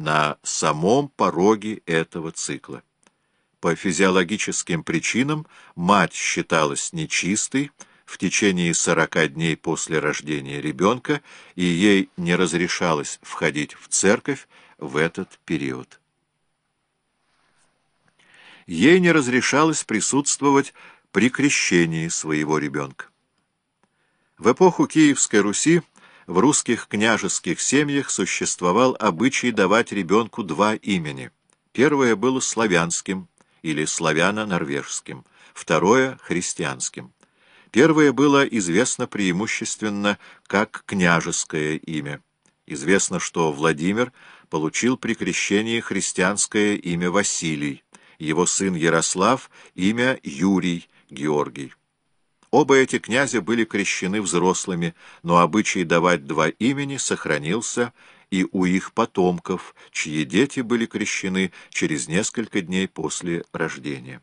на самом пороге этого цикла. По физиологическим причинам мать считалась нечистой в течение 40 дней после рождения ребенка, и ей не разрешалось входить в церковь в этот период. Ей не разрешалось присутствовать при крещении своего ребенка. В эпоху Киевской Руси в русских княжеских семьях существовал обычай давать ребенку два имени. Первое было славянским, или славяно-норвежским, второе — христианским. Первое было известно преимущественно как княжеское имя. Известно, что Владимир получил при крещении христианское имя Василий, его сын Ярослав — имя Юрий Георгий. Оба эти князя были крещены взрослыми, но обычай давать два имени сохранился и у их потомков, чьи дети были крещены через несколько дней после рождения.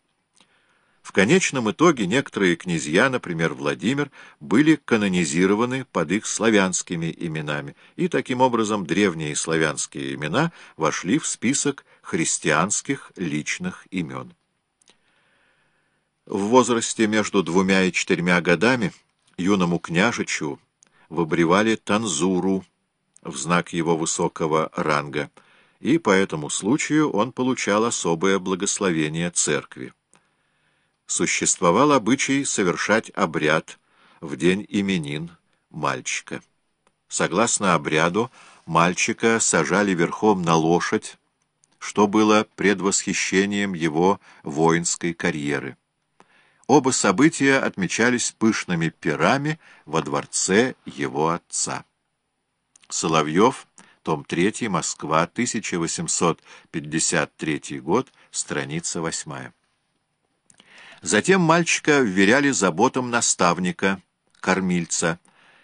В конечном итоге некоторые князья, например, Владимир, были канонизированы под их славянскими именами, и таким образом древние славянские имена вошли в список христианских личных имен. В возрасте между двумя и четырьмя годами юному княжичу выбривали танзуру, в знак его высокого ранга, и по этому случаю он получал особое благословение церкви. Существовал обычай совершать обряд в день именин мальчика. Согласно обряду, мальчика сажали верхом на лошадь, что было предвосхищением его воинской карьеры. Оба события отмечались пышными пирами во дворце его отца. Соловьев, том 3, Москва, 1853 год, страница 8. Затем мальчика вверяли заботам наставника, кормильца,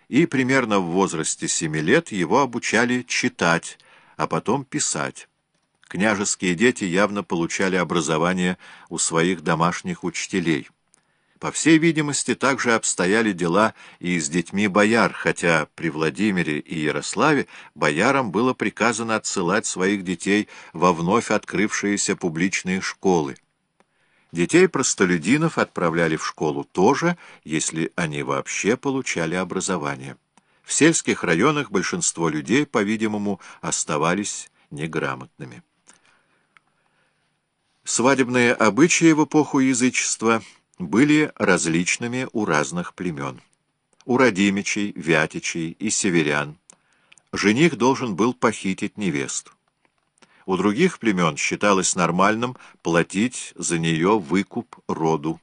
и примерно в возрасте семи лет его обучали читать, а потом писать. Княжеские дети явно получали образование у своих домашних учителей. По всей видимости, также обстояли дела и с детьми бояр, хотя при Владимире и Ярославе боярам было приказано отсылать своих детей во вновь открывшиеся публичные школы. Детей простолюдинов отправляли в школу тоже, если они вообще получали образование. В сельских районах большинство людей, по-видимому, оставались неграмотными. Свадебные обычаи в эпоху язычества – были различными у разных племен. У родимичей, вятичей и северян жених должен был похитить невесту. У других племен считалось нормальным платить за нее выкуп роду.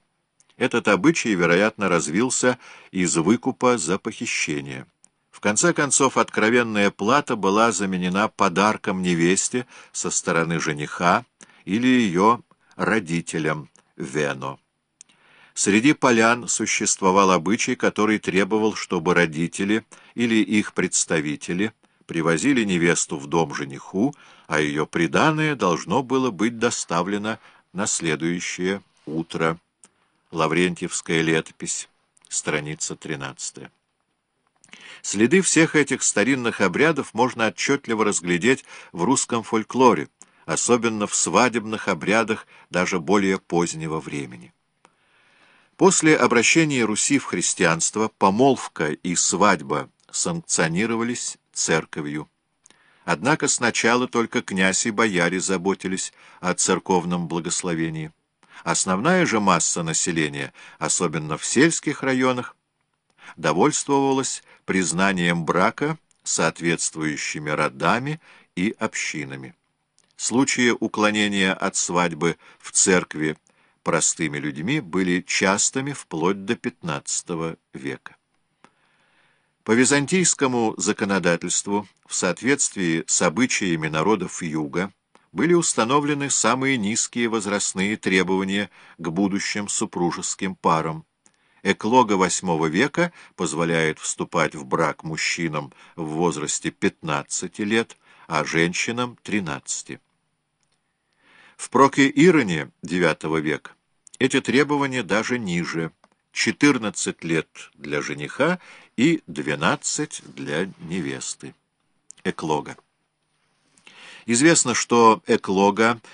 Этот обычай, вероятно, развился из выкупа за похищение. В конце концов, откровенная плата была заменена подарком невесте со стороны жениха или ее родителям Вено. Среди полян существовал обычай, который требовал, чтобы родители или их представители привозили невесту в дом жениху, а ее приданое должно было быть доставлено на следующее утро. Лаврентьевская летопись, страница 13. Следы всех этих старинных обрядов можно отчетливо разглядеть в русском фольклоре, особенно в свадебных обрядах даже более позднего времени. После обращения Руси в христианство помолвка и свадьба санкционировались церковью. Однако сначала только князь и бояре заботились о церковном благословении. Основная же масса населения, особенно в сельских районах, довольствовалась признанием брака соответствующими родами и общинами. Случаи уклонения от свадьбы в церкви простыми людьми были частыми вплоть до XV века. По византийскому законодательству, в соответствии с обычаями народов Юга, были установлены самые низкие возрастные требования к будущим супружеским парам. Эклога VIII века позволяет вступать в брак мужчинам в возрасте 15 лет, а женщинам — 13. В Проке-Ироне IX века эти требования даже ниже – 14 лет для жениха и 12 для невесты. Эклога. Известно, что эклога